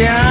Yeah.